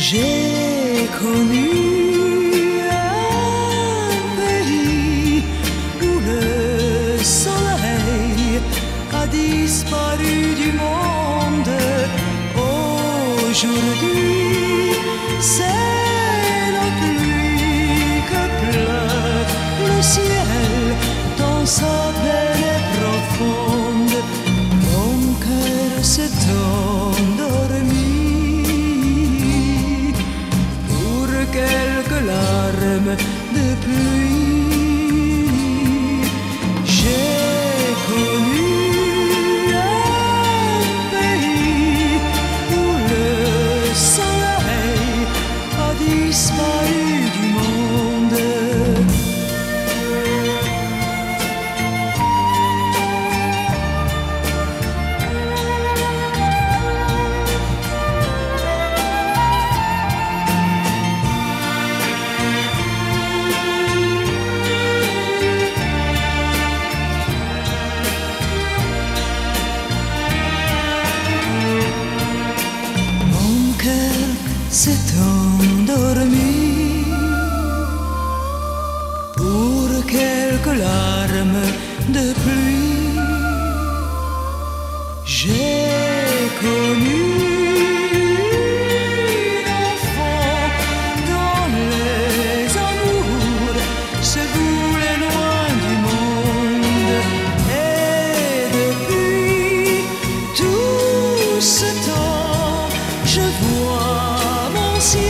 J'ai connu un pays où le soleil a disparu du monde. Aujourd'hui, c'est la pluie que pleure le ciel dans sa peine profonde. Mon cœur endormi quelques larmes de pluie. Depuis, j'ai connu l'enfant dans les amours, seuls et loin du monde, et depuis tout ce temps, je vois mon ciel.